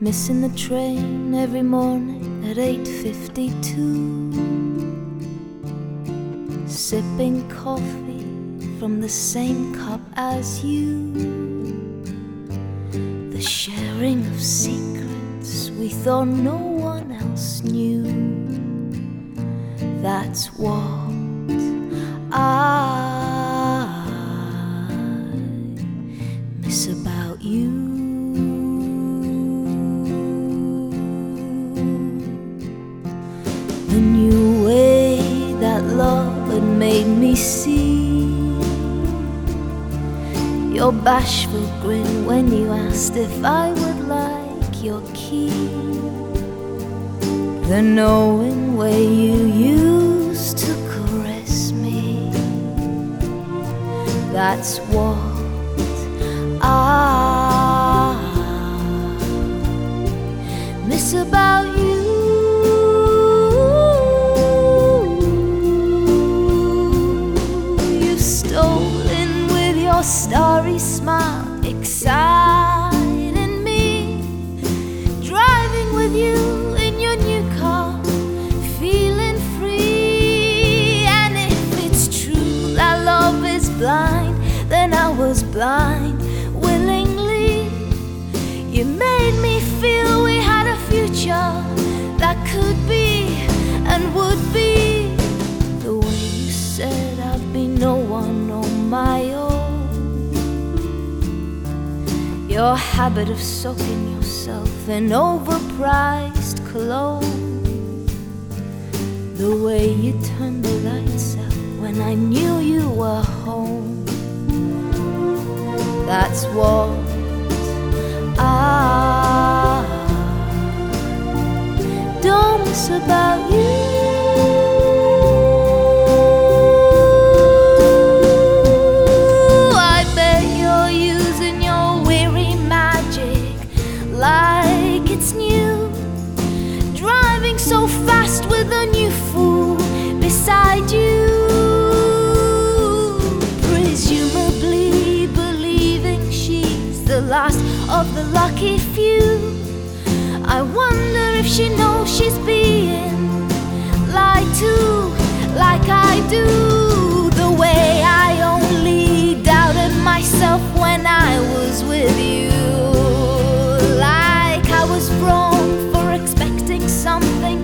Missing the train every morning at 8:52 Sipping coffee from the same cup as you. The sharing of secrets we thought no one else knew. That's what had made me see Your bashful grin when you asked if I would like your key. The knowing way you used to caress me That's what blind willingly. You made me feel we had a future that could be and would be the way you said I'd be no one on my own. Your habit of soaking yourself in overpriced cologne. The way you turned the lights out when I knew you were home. That's what I don't miss about you. I bet you're using your weary magic like it's new. Driving so fast with a new of the lucky few. I wonder if she knows she's being lied to, like I do. The way I only doubted myself when I was with you. Like I was wrong for expecting something.